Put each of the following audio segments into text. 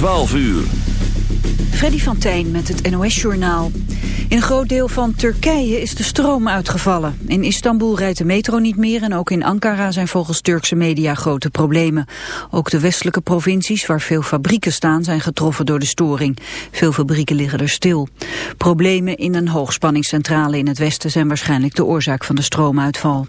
12 uur. Freddy van Tijn met het NOS-journaal. In een groot deel van Turkije is de stroom uitgevallen. In Istanbul rijdt de metro niet meer en ook in Ankara zijn volgens Turkse media grote problemen. Ook de westelijke provincies waar veel fabrieken staan zijn getroffen door de storing. Veel fabrieken liggen er stil. Problemen in een hoogspanningscentrale in het westen zijn waarschijnlijk de oorzaak van de stroomuitval.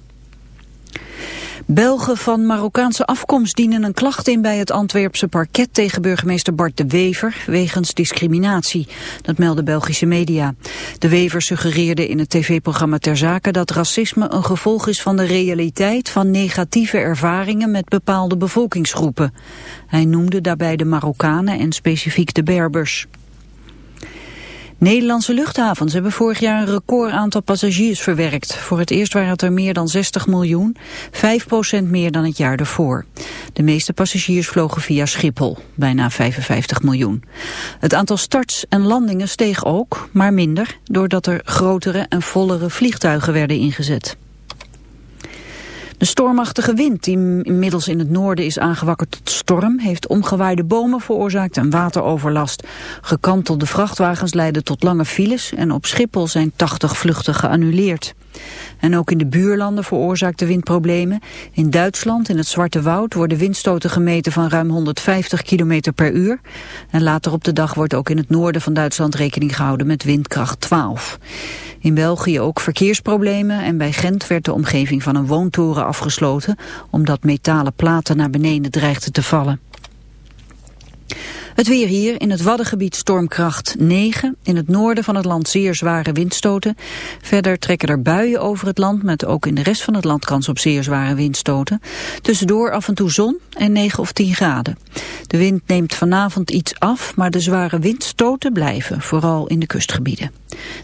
Belgen van Marokkaanse afkomst dienen een klacht in bij het Antwerpse parket tegen burgemeester Bart de Wever wegens discriminatie. Dat melden Belgische media. De Wever suggereerde in het tv-programma Ter Zake dat racisme een gevolg is van de realiteit van negatieve ervaringen met bepaalde bevolkingsgroepen. Hij noemde daarbij de Marokkanen en specifiek de Berbers. Nederlandse luchthavens hebben vorig jaar een record aantal passagiers verwerkt. Voor het eerst waren het er meer dan 60 miljoen, 5% meer dan het jaar ervoor. De meeste passagiers vlogen via Schiphol, bijna 55 miljoen. Het aantal starts en landingen steeg ook, maar minder, doordat er grotere en vollere vliegtuigen werden ingezet. De stormachtige wind die inmiddels in het noorden is aangewakkerd tot storm... heeft omgewaaide bomen veroorzaakt en wateroverlast. Gekantelde vrachtwagens leiden tot lange files... en op Schiphol zijn 80 vluchten geannuleerd. En ook in de buurlanden veroorzaakt de wind problemen. In Duitsland, in het Zwarte Woud, worden windstoten gemeten van ruim 150 km per uur. En later op de dag wordt ook in het noorden van Duitsland rekening gehouden met windkracht 12. In België ook verkeersproblemen en bij Gent werd de omgeving van een woontoren afgesloten omdat metalen platen naar beneden dreigden te vallen. Het weer hier, in het Waddengebied stormkracht 9. In het noorden van het land zeer zware windstoten. Verder trekken er buien over het land, met ook in de rest van het land kans op zeer zware windstoten. Tussendoor af en toe zon en 9 of 10 graden. De wind neemt vanavond iets af, maar de zware windstoten blijven, vooral in de kustgebieden.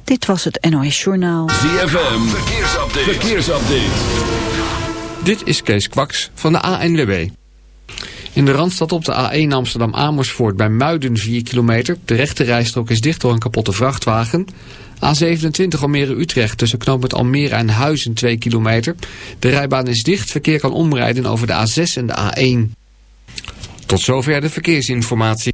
Dit was het NOS Journaal. ZFM, verkeersupdate. verkeersupdate. Dit is Kees Kwaks van de ANWB. In de Randstad op de A1 Amsterdam-Amersfoort bij Muiden 4 kilometer. De rechte rijstrook is dicht door een kapotte vrachtwagen. A27 Almere-Utrecht tussen knooppunt Almere en Huizen 2 kilometer. De rijbaan is dicht, verkeer kan omrijden over de A6 en de A1. Tot zover de verkeersinformatie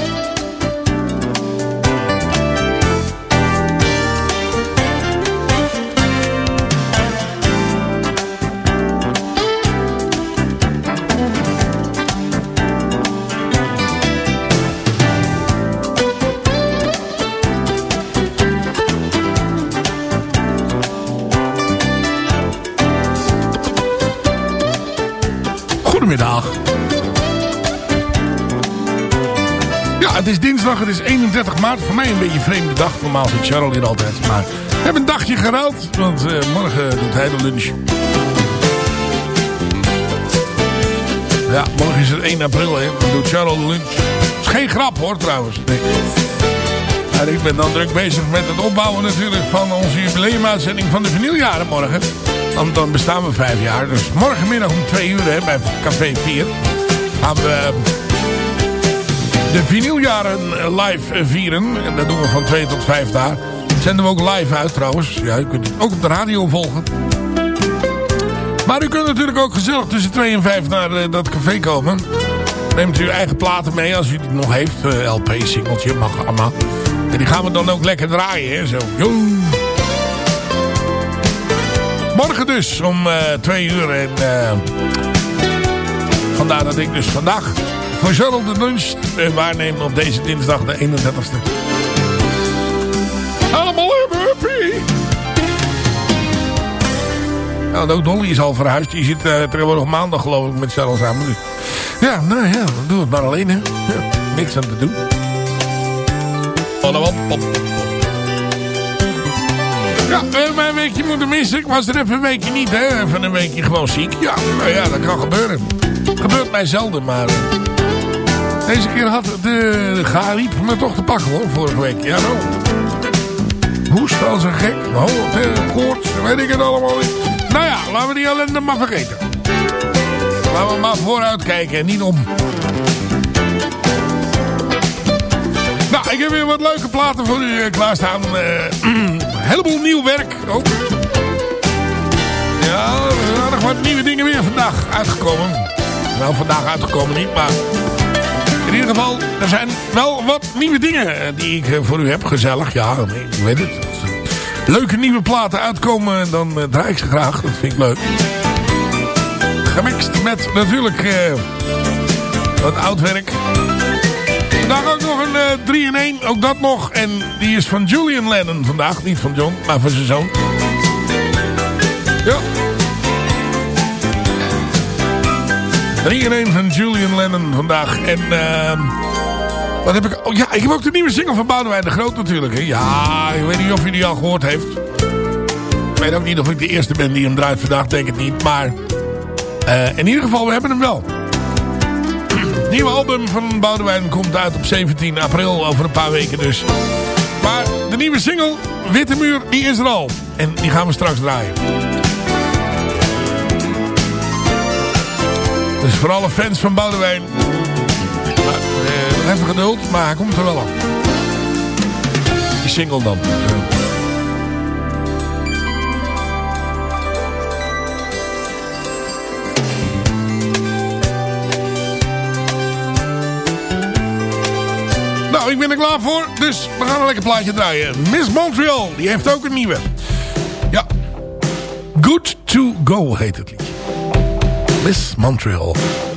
Het is dinsdag, het is 31 maart. Voor mij een beetje een vreemde dag. Normaal zit Charles hier altijd. Maar we hebben een dagje geruild, want uh, morgen doet hij de lunch. Ja, morgen is het 1 april, hè. Dan doet Charles de lunch. is geen grap, hoor, trouwens. Nee. Maar ik ben dan druk bezig met het opbouwen natuurlijk van onze jubileumuitzending van de vinyljaren morgen. Want dan bestaan we vijf jaar. Dus morgenmiddag om twee uur hè, bij Café 4 gaan we de vinyljaren live vieren. En dat doen we van twee tot vijf daar. Dat zenden we ook live uit trouwens. Ja, u kunt het ook op de radio volgen. Maar u kunt natuurlijk ook gezellig tussen twee en vijf naar uh, dat café komen. Neemt u uw eigen platen mee als u die nog heeft. LP, singeltje, mag allemaal. En die gaan we dan ook lekker draaien. Hè, zo. Yo. Morgen dus om uh, twee uur. En vandaar dat ik dus vandaag voor Charles de lunch uh, waarneem op deze dinsdag de 31ste. Allemaal happy! Nou, ook Dolly is al verhuisd. Die zit uh, tegenwoordig maandag geloof ik met Charles samen. Ja, nou ja, dan doen we het maar alleen hè. Ja, niks aan te doen. Ja, hebben een weekje moeten missen. Ik was er even een weekje niet, hè. Even een weekje gewoon ziek. Ja, nou ja, dat kan gebeuren. Gebeurt mij zelden, maar... Deze keer had de, gariep me toch te pakken, hoor, vorige week. Ja, nou. Hoest als een gek. Oh, koorts, weet ik het allemaal niet. Nou ja, laten we die ellende maar vergeten. Laten we maar vooruit kijken en niet om. Nou, ik heb weer wat leuke platen voor u klaarstaan. Uh, heleboel nieuw werk ook. Ja, er zijn nog wat nieuwe dingen weer vandaag uitgekomen. Nou, vandaag uitgekomen niet, maar... In ieder geval, er zijn wel wat nieuwe dingen die ik voor u heb. Gezellig, ja, ik weet het. Leuke nieuwe platen uitkomen, dan uh, draai ik ze graag. Dat vind ik leuk. Gemixt met natuurlijk uh, wat oud werk. Vandaag ook nog een uh, 3 in 1. Ook dat nog. En die is van Julian Lennon vandaag. Niet van John, maar van zijn zoon. Ja. 3 in 1 van Julian Lennon vandaag. En uh, wat heb ik... Oh ja, ik heb ook de nieuwe single van Boudewijn de Groot natuurlijk. Hè. Ja, ik weet niet of u die al gehoord heeft. Ik weet ook niet of ik de eerste ben die hem draait vandaag. Denk het niet. Maar uh, in ieder geval, we hebben hem wel. Het nieuwe album van Boudewijn komt uit op 17 april. Over een paar weken dus. Maar de nieuwe single, Witte Muur, die is er al. En die gaan we straks draaien. Dus voor alle fans van Boudewijn. Maar, eh, even geduld, maar hij komt er wel aan. Die single dan. Nou, ik ben er klaar voor. Dus we gaan een lekker plaatje draaien. Miss Montreal, die heeft ook een nieuwe. Ja. Good to Go heet het. Miss Montreal.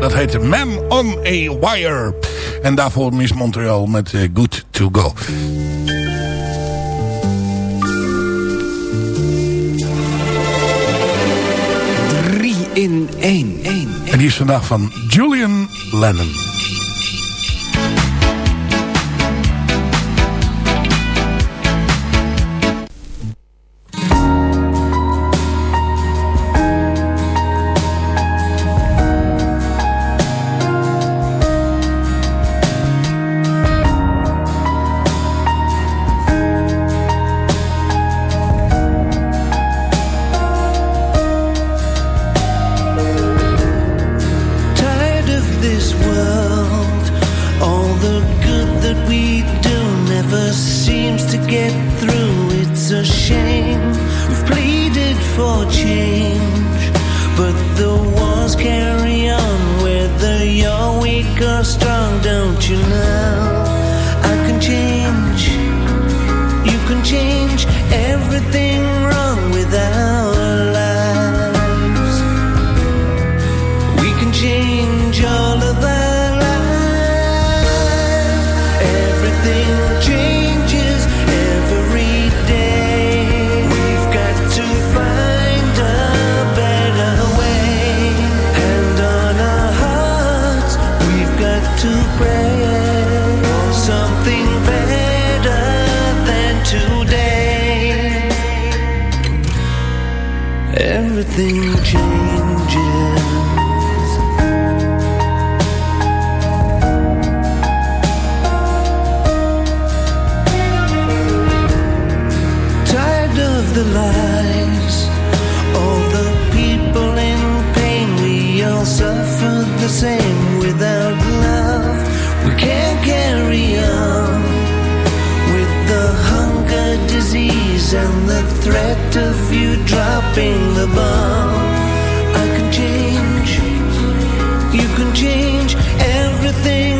Dat heet Mem on a Wire. En daarvoor Miss Montreal met eh, Good to Go. Drie in één. En die is vandaag van Julian Lennon. same without love. We can't carry on with the hunger disease and the threat of you dropping the bomb. I can change, you can change everything.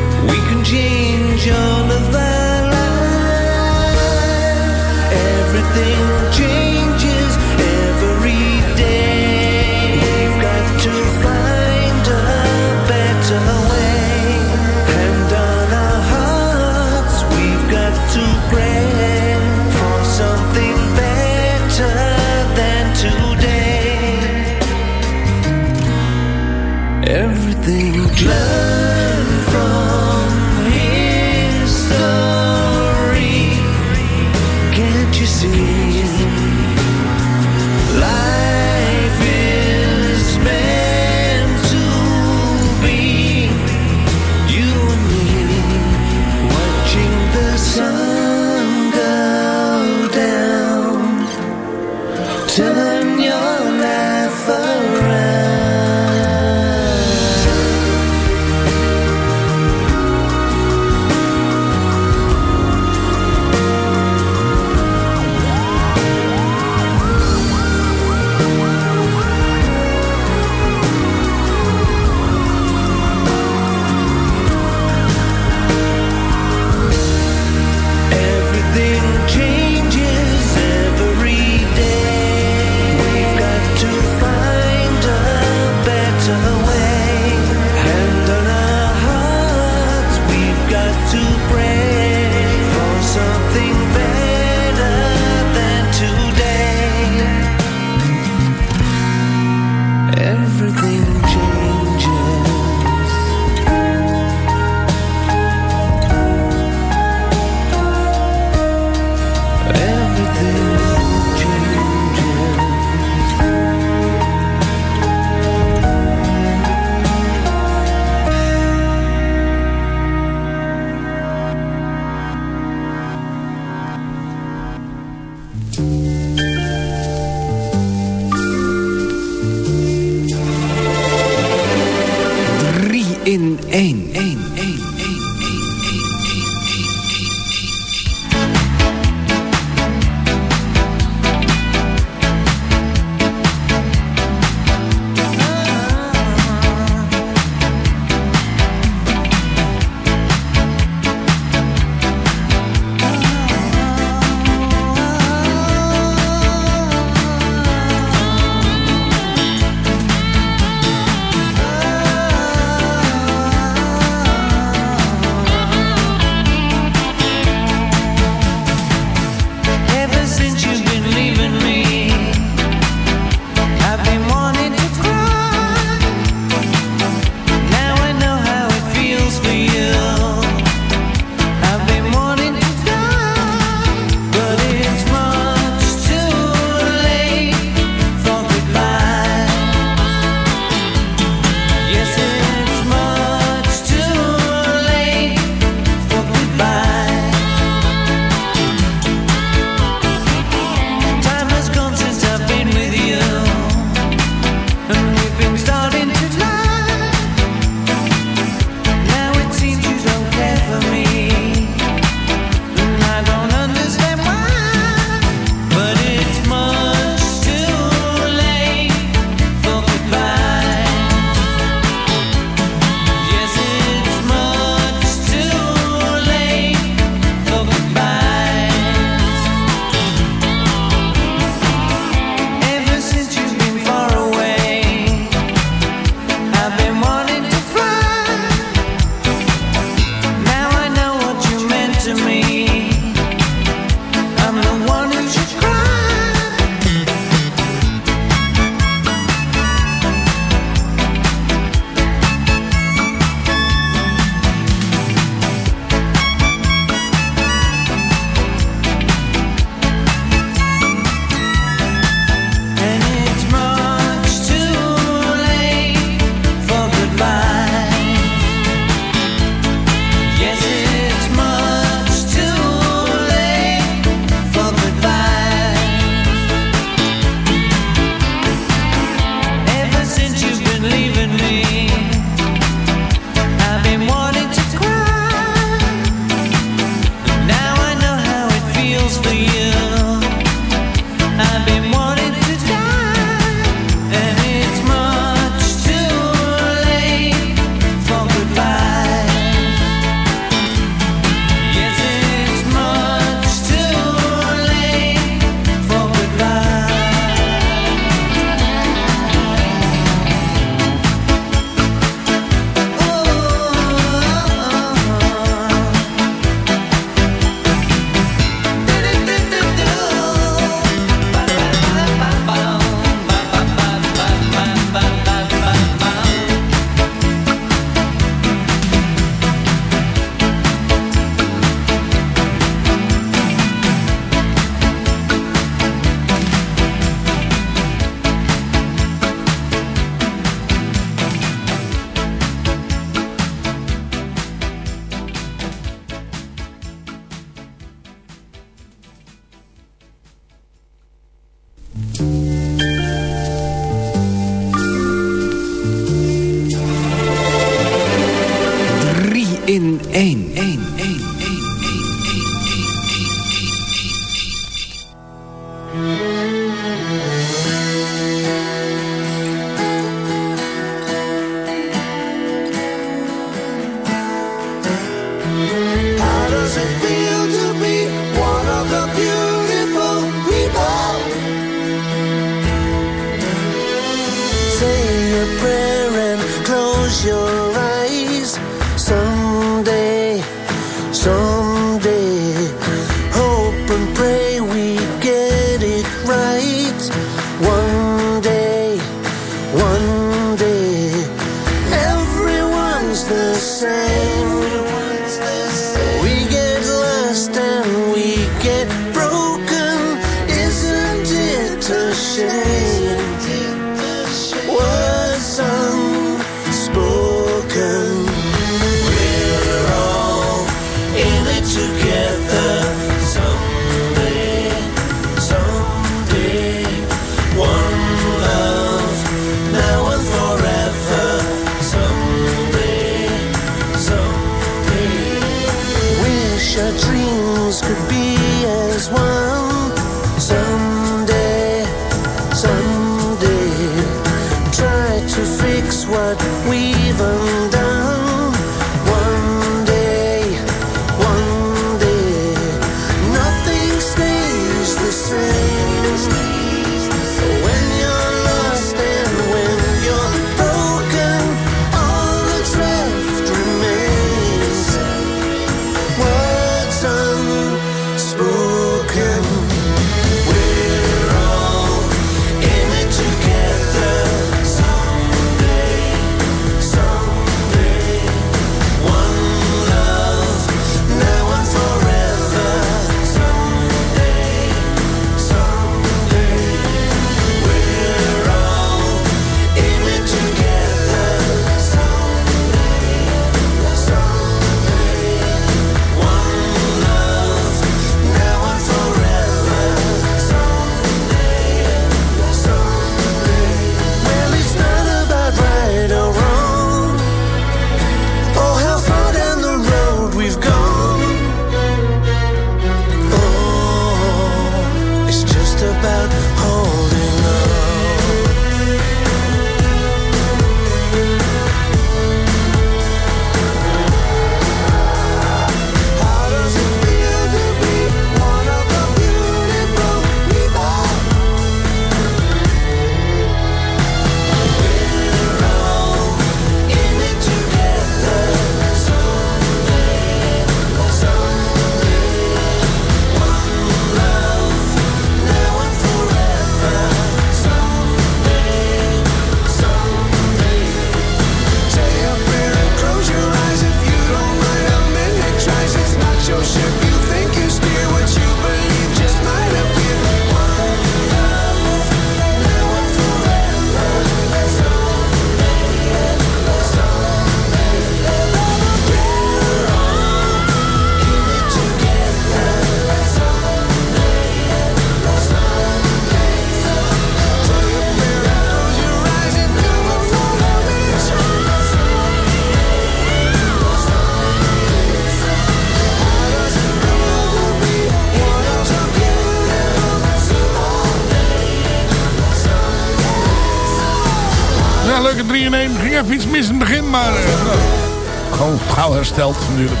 hersteld natuurlijk.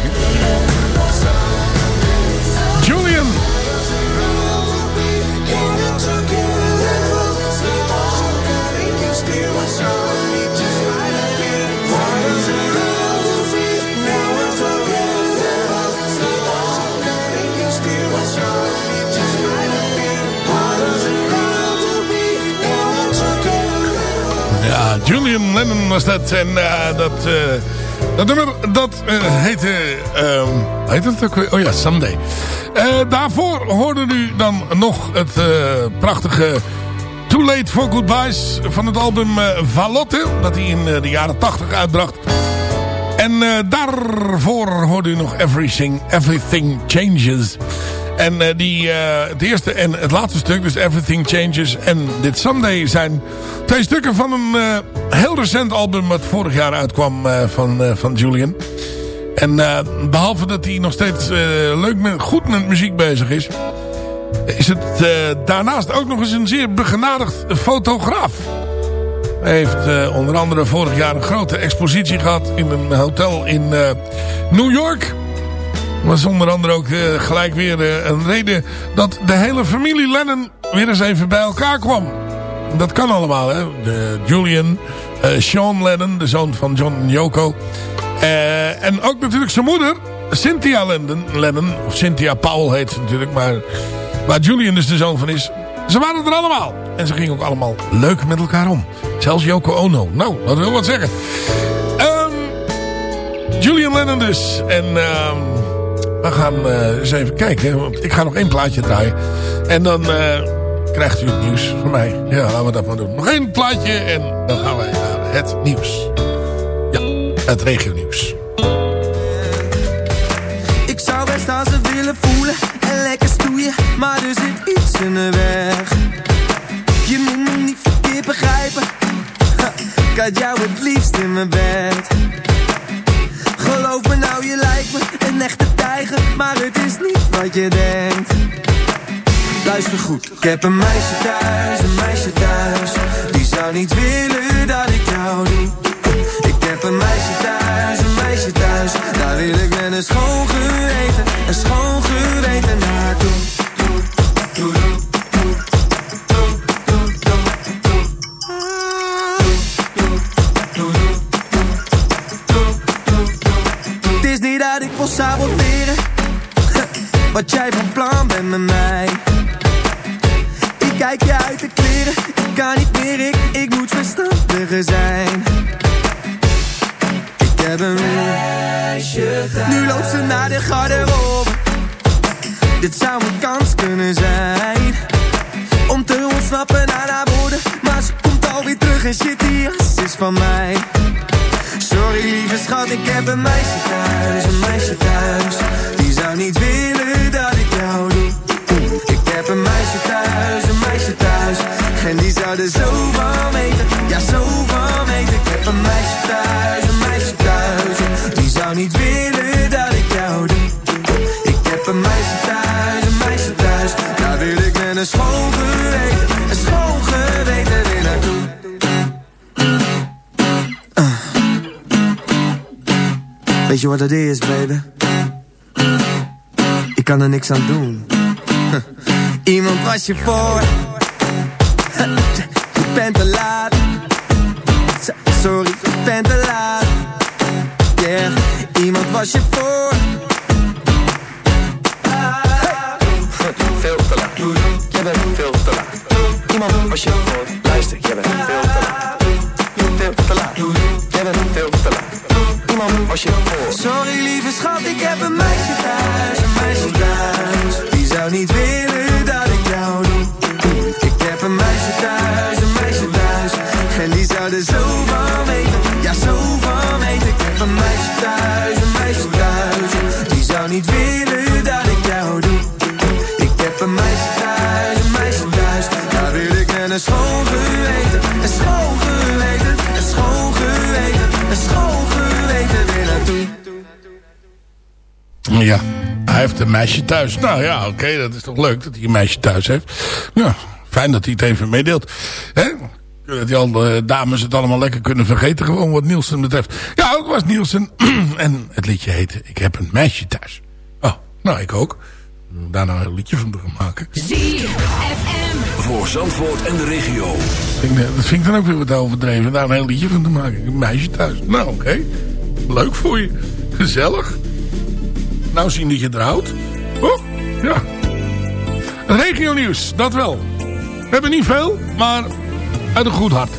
Julian. Ja, Julian Lennon was dat. En eh, dat... Eh, dat nummer, dat eh, uh, heette... Eh, ehm, heet het ook weer? Oh ja, Sunday. Eh, daarvoor hoorde u dan nog het prachtige... Too Late for Goodbyes van het album Valotte. Dat hij in de jaren 80 uitbracht. En daarvoor hoorde u nog Everything, Everything Changes. En eh, die, eh, het eerste en het laatste stuk, dus Everything Changes en Dit Sunday zijn twee stukken van een eh, heel recent album wat vorig jaar uitkwam van, van Julian. En behalve dat hij nog steeds leuk met, goed met muziek bezig is, is het daarnaast ook nog eens een zeer begenadigd fotograaf. Hij heeft onder andere vorig jaar een grote expositie gehad in een hotel in New York was onder andere ook eh, gelijk weer eh, een reden dat de hele familie Lennon weer eens even bij elkaar kwam. Dat kan allemaal, hè. De Julian, eh, Sean Lennon, de zoon van John en Yoko. En ook natuurlijk zijn moeder, Cynthia Lennon, Lennon. Of Cynthia Powell heet ze natuurlijk, maar waar Julian dus de zoon van is. Ze waren er allemaal. En ze gingen ook allemaal leuk met elkaar om. Zelfs Yoko Ono. Nou, dat wil wat zeggen. Ehm, Julian Lennon dus. En ehm, we gaan eh, eens even kijken. Want ik ga nog één plaatje draaien. En dan eh, krijgt u het nieuws van mij. Ja, laten we dat maar doen. Nog één plaatje en dan gaan wij naar het nieuws. Ja, het regionieuws. Ik zou best aan ze willen voelen en lekker stoeien, maar er zit iets in de weg. Je moet me niet verkeerd begrijpen, ik had jou het liefst in mijn bed. Geloof me nou, je lijkt me een echte tijger, maar het is niet wat je denkt. Luister goed, ik heb een meisje thuis, een meisje thuis, die zou niet willen dat ik jou doe. Ik heb een meisje thuis, een meisje thuis. Daar wil ik met een schoon schoon saboteren, wat jij van plan bent met mij. Ik kijk je uit de kleren, ik kan niet meer, ik, ik moet verstandiger zijn. Ik heb een meisje Nu loopt ze naar de garderobe. Dit zou een kans kunnen zijn. Om te ontsnappen aan haar woorden. Maar ze komt alweer terug en shit die jas is van mij Sorry lieve schat, ik heb een meisje thuis Een meisje thuis. Die zou niet willen dat ik jou doe. Ik heb een meisje thuis, een meisje thuis. En die zou er zo van weten Ja zo van weten. Ik heb een meisje thuis, een meisje thuis. Die zou niet willen dat ik jou doe. Ik heb een meisje thuis, een meisje thuis. Daar wil ik met een schoon geweten Een schoon geweten weer naartoe Weet je wat het is, baby? Ik kan er niks aan doen Iemand was je voor Je bent te laat Sorry, je bent te laat Yeah, iemand was je voor Veel te laat. Jij bent veel te laat. Iemand was je voor. Luister, jij bent veel te laat. Veel te laat. Jij bent veel te laat. Je. Sorry lieve schat, ik heb een meisje thuis Een meisje thuis. Die zou niet willen dat ik jou doe. Ik heb een meisje thuis, een meisje thuis. En die zou er zo van weten. Ja, zo van weten. Ik heb een meisje thuis, een meisje thuis. Die zou niet willen dat ik jou doe. Ik heb een meisje thuis, een meisje thuis. Daar wil ik met een hij heeft een meisje thuis. Nou ja, oké, dat is toch leuk dat hij een meisje thuis heeft. Ja, fijn dat hij het even meedeelt. Hè? Dat die andere dames het allemaal lekker kunnen vergeten. Gewoon wat Nielsen betreft. Ja, ook was Nielsen. en het liedje heette Ik heb een meisje thuis. Oh, nou ik ook. Daar nou een liedje van te gaan maken. Voor Zandvoort en de regio. Ik denk, Dat vind ik dan ook weer wat overdreven. Daar een heel liedje van te maken. Een meisje thuis. Nou, oké. Leuk voor je. Gezellig. Nou zien dat je er houdt. Oh, ja. Regio nieuws, dat wel. We hebben niet veel, maar uit een goed hart.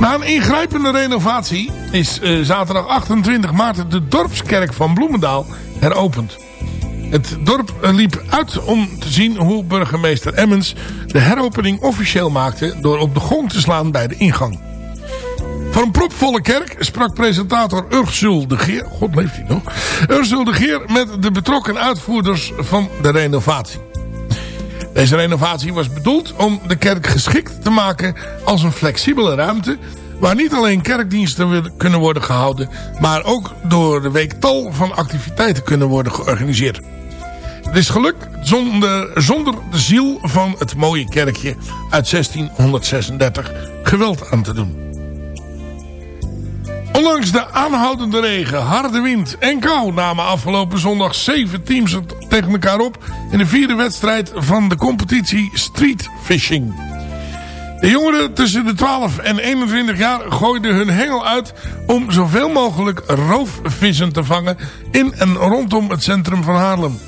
Na een ingrijpende renovatie is eh, zaterdag 28 maart de dorpskerk van Bloemendaal heropend. Het dorp eh, liep uit om te zien hoe burgemeester Emmens de heropening officieel maakte door op de gong te slaan bij de ingang. Van een propvolle kerk sprak presentator Ursula de Geer. God leeft hij nog. Ursula de Geer met de betrokken uitvoerders van de renovatie. Deze renovatie was bedoeld om de kerk geschikt te maken als een flexibele ruimte... Waar niet alleen kerkdiensten kunnen worden gehouden... maar ook door de week tal van activiteiten kunnen worden georganiseerd. Het is gelukt zonder, zonder de ziel van het mooie kerkje uit 1636 geweld aan te doen. Ondanks de aanhoudende regen, harde wind en kou namen afgelopen zondag zeven teams het tegen elkaar op in de vierde wedstrijd van de competitie Street Fishing. De jongeren tussen de 12 en 21 jaar gooiden hun hengel uit om zoveel mogelijk roofvissen te vangen in en rondom het centrum van Haarlem.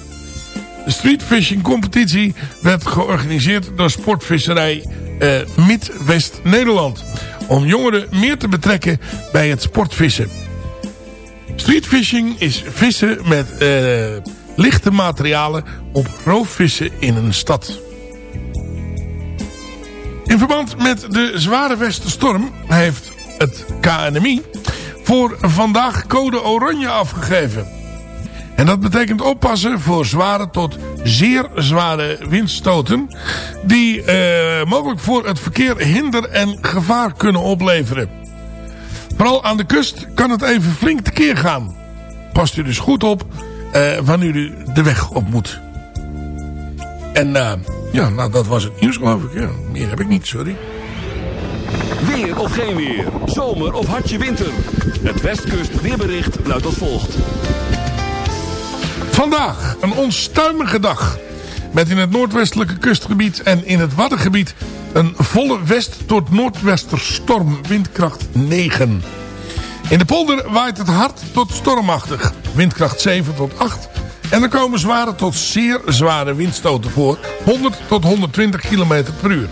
De streetfishing competitie werd georganiseerd door sportvisserij eh, Mid-West Nederland. Om jongeren meer te betrekken bij het sportvissen. Streetfishing is vissen met eh, lichte materialen op roofvissen in een stad. In verband met de zware westerstorm heeft het KNMI voor vandaag code oranje afgegeven. En dat betekent oppassen voor zware tot zeer zware windstoten... die eh, mogelijk voor het verkeer hinder en gevaar kunnen opleveren. Vooral aan de kust kan het even flink tekeer gaan. Past u dus goed op eh, wanneer u de weg op moet. En eh, ja, nou dat was het nieuws geloof ik. Ja, meer heb ik niet, sorry. Weer of geen weer. Zomer of hartje winter. Het Westkust weerbericht luidt als volgt. Vandaag een onstuimige dag. Met in het noordwestelijke kustgebied en in het Waddengebied een volle west tot noordwesterstorm, windkracht 9. In de polder waait het hard tot stormachtig, windkracht 7 tot 8. En er komen zware tot zeer zware windstoten voor, 100 tot 120 km per uur.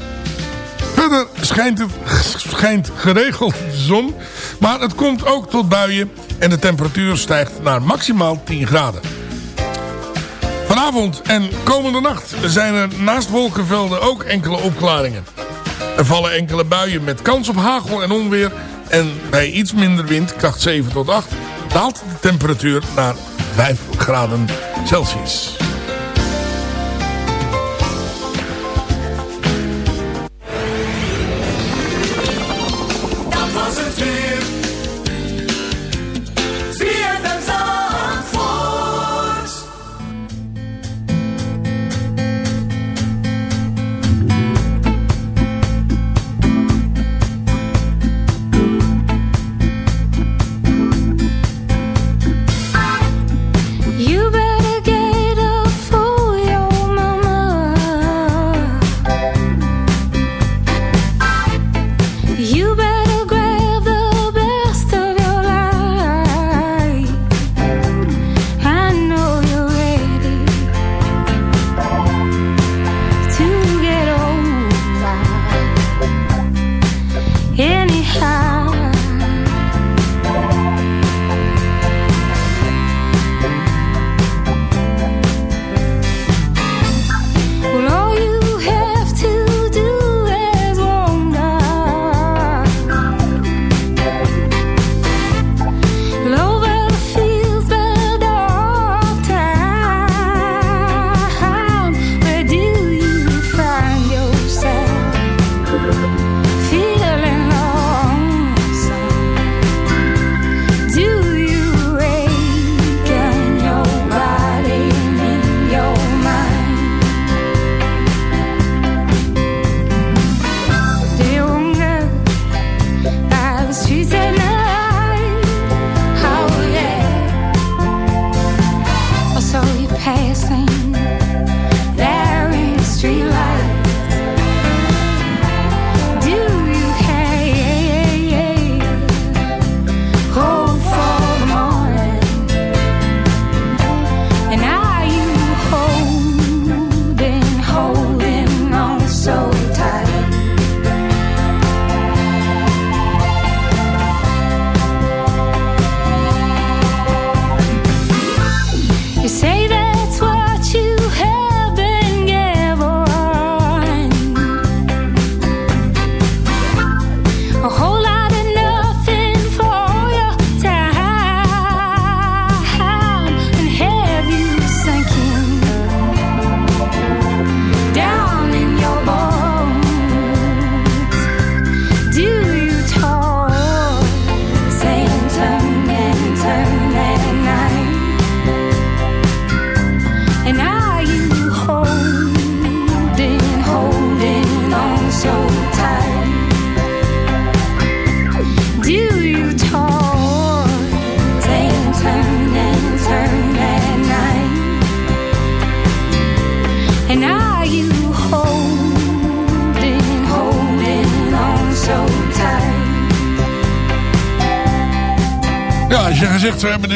Verder schijnt, het, schijnt geregeld de zon, maar het komt ook tot buien en de temperatuur stijgt naar maximaal 10 graden. Vanavond en komende nacht zijn er naast wolkenvelden ook enkele opklaringen. Er vallen enkele buien met kans op hagel en onweer. En bij iets minder wind, kracht 7 tot 8, daalt de temperatuur naar 5 graden Celsius.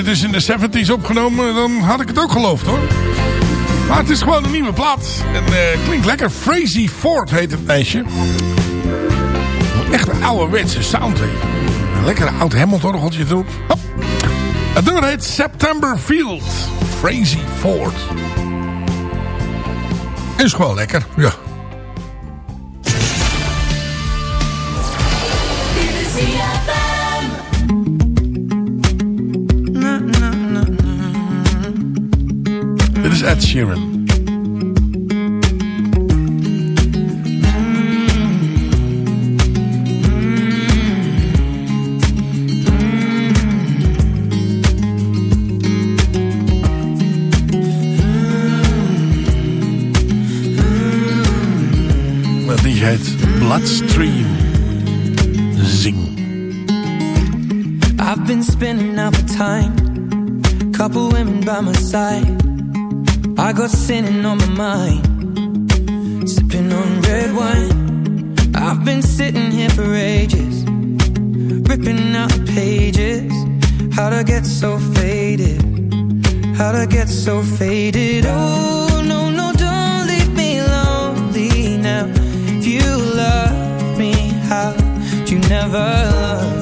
Dit is in de 70s opgenomen, dan had ik het ook geloofd hoor. Maar het is gewoon een nieuwe plaat. En eh, klinkt lekker. Crazy Ford heet het meisje. Echt een ouderwetse sound. Hè. Een lekkere oud Hamilton-orgeltje erop. Het nummer heet September Field. Crazy Ford. Is gewoon lekker, ja. Sheeran. Dat liedje Bloodstream. Zing. I've been spending out the time. Couple women by my side. I got sinning on my mind. Sipping on red wine. I've been sitting here for ages. Ripping out pages. How'd I get so faded? How'd I get so faded? Oh, no, no, don't leave me lonely now. If you love me, how'd you never love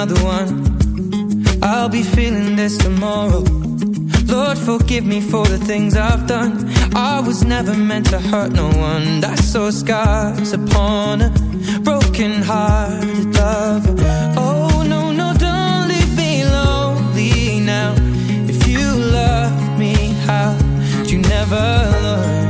Another one. I'll be feeling this tomorrow. Lord, forgive me for the things I've done. I was never meant to hurt no one. I saw scars upon a broken hearted lover. Oh, no, no, don't leave me lonely now. If you love me, how would you never learn?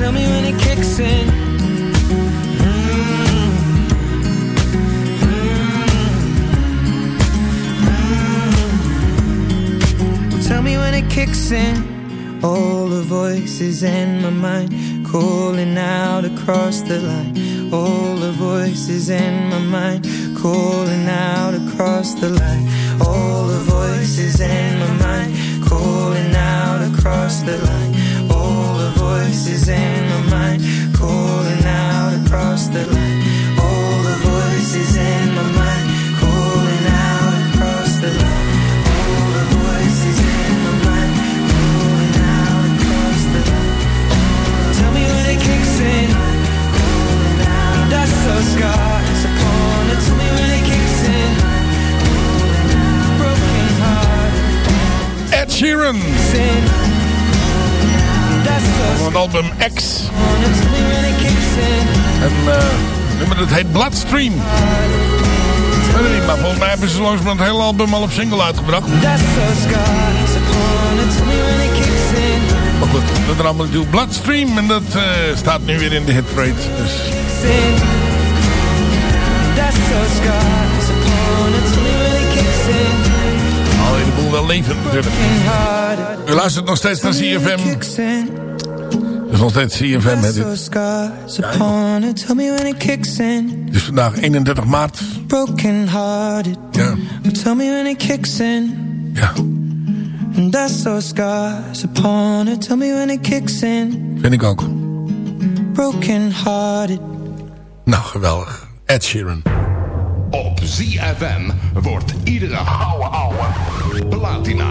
Tell me when it kicks in. Well, tell me when it kicks in. All the voices in my mind calling out across the line. All the voices in my mind calling out across the line. All the voices in my mind calling out across the line. Voices in my mind calling out across the line. All the voices in my mind calling out across the line. All the voices in my mind calling out across the line. Tell me when it kicks in. That's so scars upon it. Tell me when it kicks in. Broken heart. Ed Sheeran. Van het album X. En eh, nummer dat heet Bloodstream. Ik weet het niet, maar volgens mij hebben ze langs het hele album al op single uitgebracht. Maar goed, dat er allemaal natuurlijk Bloodstream. En dat eh, staat nu weer in de hitparade. Dus de boel wel leven natuurlijk. U luistert nog steeds naar CFM. Het is nog steeds CFM hè, dit. Tell me when it kicks in. Het is vandaag 31 maart. Broken hearted. Ja. But tell me when it kicks in. Ja, And that's those scars upon it. Tell me when it kicks in. vind ik ook. Broken hearted. Nou, geweldig. Ed Sheeran. Op ZFM wordt iedere ouwe ouwe platina.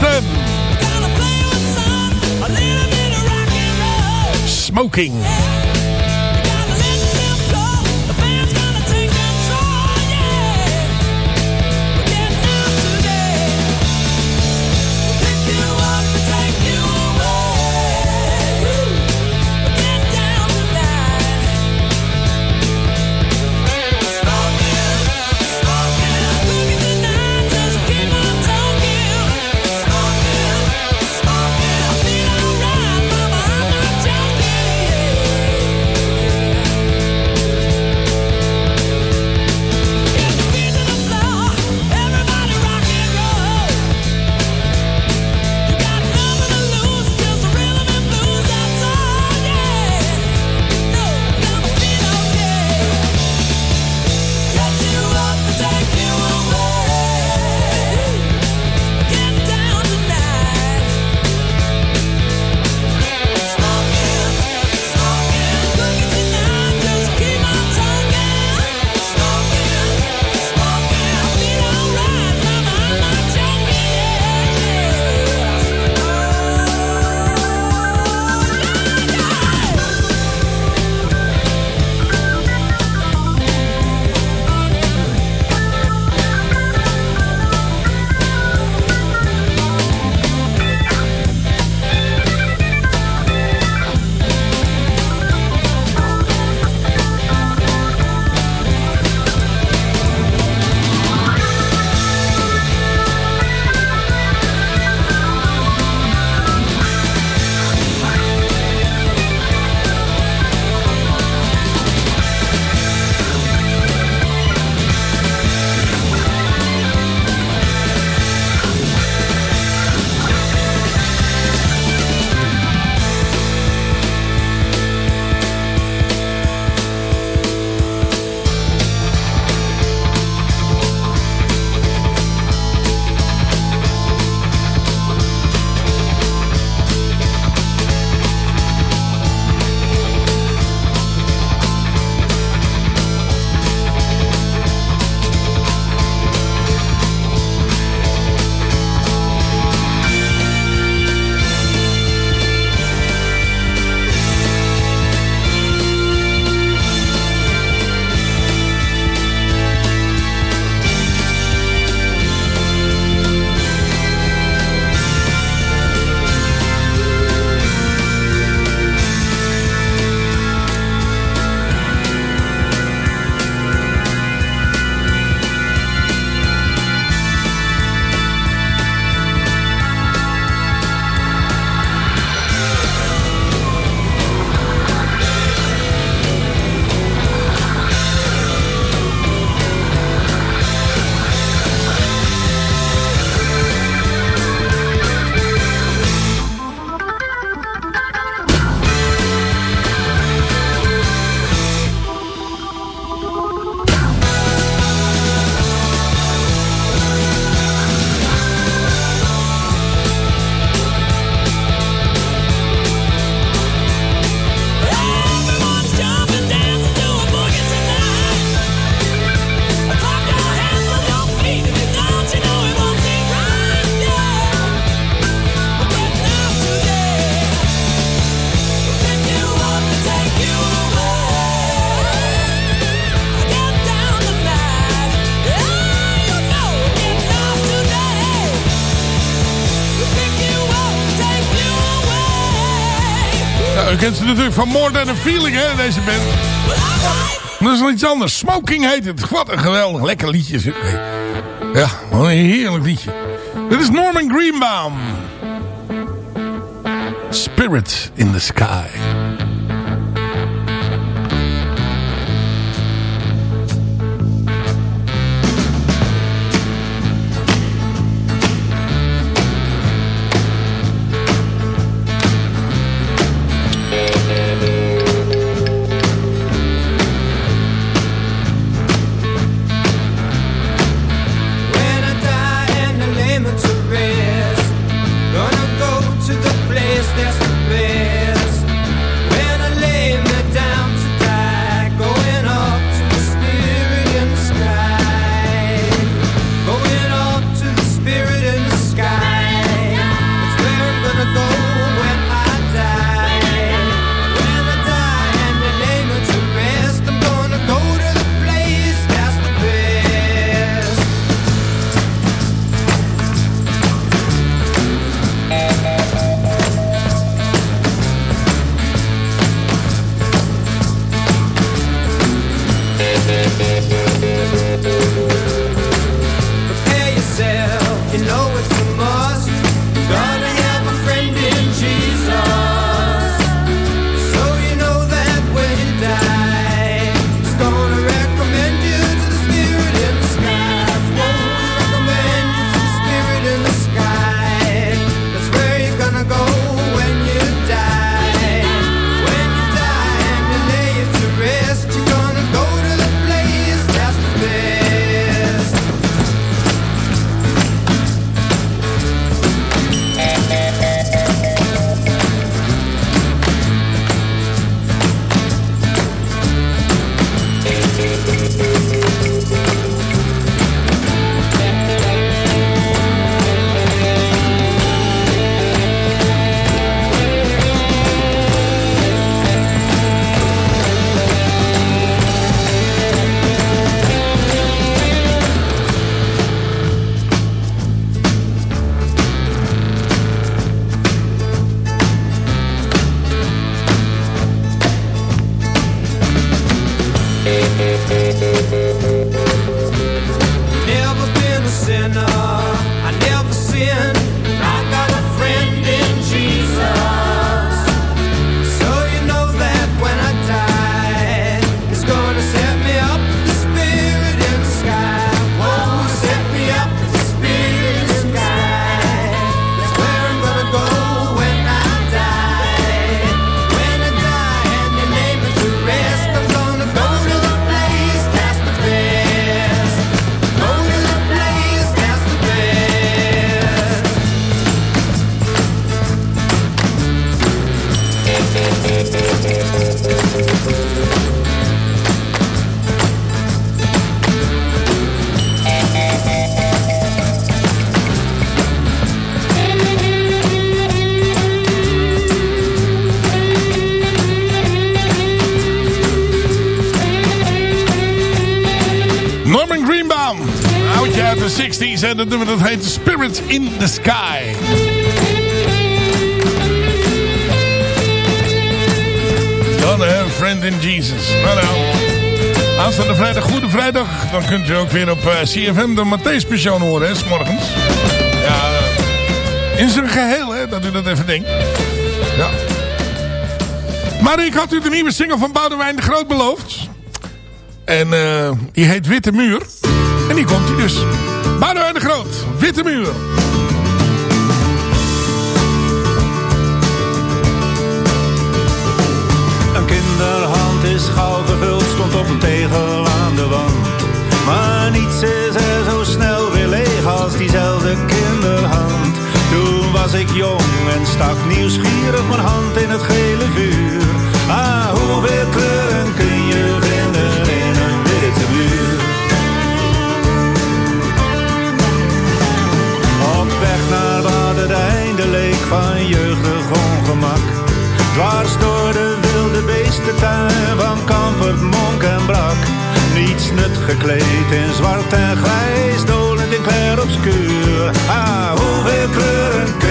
Boston. Smoking. Van More Than A Feeling, hè, deze band. Dat is nog iets anders. Smoking heet het. Wat een geweldig, lekker liedje. Ja, wat een heerlijk liedje. Dit is Norman Greenbaum. Spirit in the Sky. De 60s en dat nummer dat heet Spirit in the Sky. Have a friend in Jesus. Nou nou. Aanstaande vrijdag, Goede Vrijdag. Dan kunt u ook weer op eh, CFM de Matthäus Passion horen, hè, morgens. Ja, eh, in zijn geheel, hè, dat u dat even denkt. Ja. Maar ik had u de nieuwe single van Boudewijn de Groot beloofd. En eh, die heet Witte Muur. En die komt hij dus. Boudewijn de Groot, Witte Muur. Een kinderhand is gauw gevuld, stond op een tegel aan de wand. Maar niets is er zo snel weer leeg als diezelfde kinderhand. Toen was ik jong en stak nieuwsgierig mijn hand in het gele vuur. Ah, hoeveel kleuren van jeugdig ongemak. Dwars door de wilde beestentuin van Kampert, Monk en Brak. Niets nut gekleed in zwart en grijs, dolend in clair obscuur. Ah, hoeveel kleuren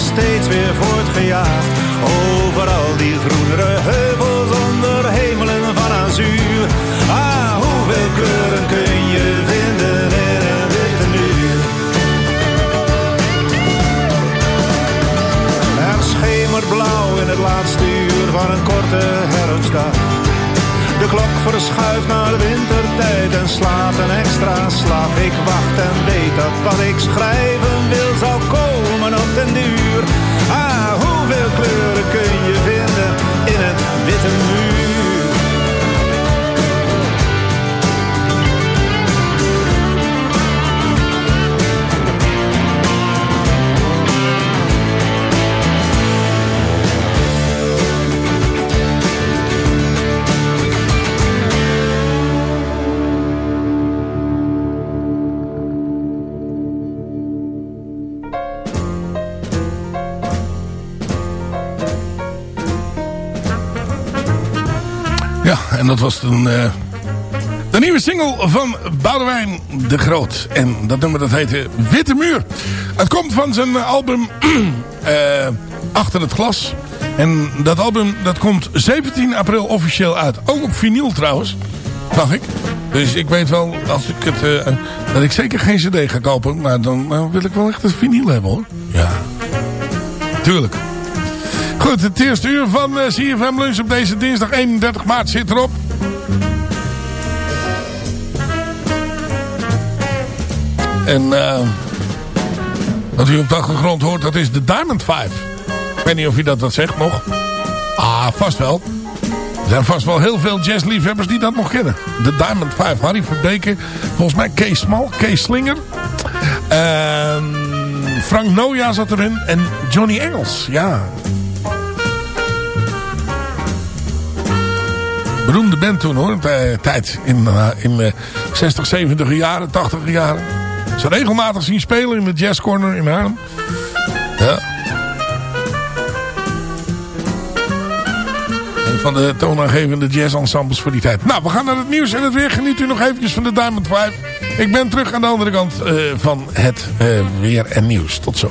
steeds weer voortgejaagd. Overal die groenere heuvels onder hemelen van azuur. Ah, hoeveel kleuren kun je vinden in een witte muur? Er schemert blauw in het laatste uur van een korte herfstdag. De klok verschuift naar de wintertijd en slaat een extra slag. Ik wacht en weet dat wat ik schrijven wil zal komen op den duur. Ah, hoeveel kleuren kun je vinden in het witte muur? En dat was toen eh, de nieuwe single van Boudewijn de Groot. En dat nummer dat heette Witte Muur. Het komt van zijn album eh, Achter het Glas. En dat album dat komt 17 april officieel uit. Ook op vinyl trouwens, zag ik. Dus ik weet wel, als ik het, eh, dat ik zeker geen cd ga kopen. Maar dan, dan wil ik wel echt een vinyl hebben hoor. Ja, tuurlijk. Goed, het eerste uur van eh, CFM Lunch op deze dinsdag 31 maart zit erop. En eh, wat u op de achtergrond hoort, dat is de Diamond 5. Ik weet niet of u dat wat zegt nog. Ah, vast wel. Er zijn vast wel heel veel jazzliefhebbers die dat nog kennen. De Diamond 5. Harry Verbeke. Volgens mij Kees Smal. Kees Slinger. Ehm, Frank Noja zat erin. En Johnny Engels. Ja. Beroemde band toen hoor. Tij- Tijd. In, eh, in de 60, 70 jaren, 80 jaren. Ze regelmatig zien spelen in de Jazz Corner in Haarlem. Ja. Van de toonaangevende jazz-ensembles voor die tijd. Nou, we gaan naar het nieuws en het weer. Geniet u nog eventjes van de Diamond 5. Ik ben terug aan de andere kant eh, van het eh, weer en nieuws. Tot zo.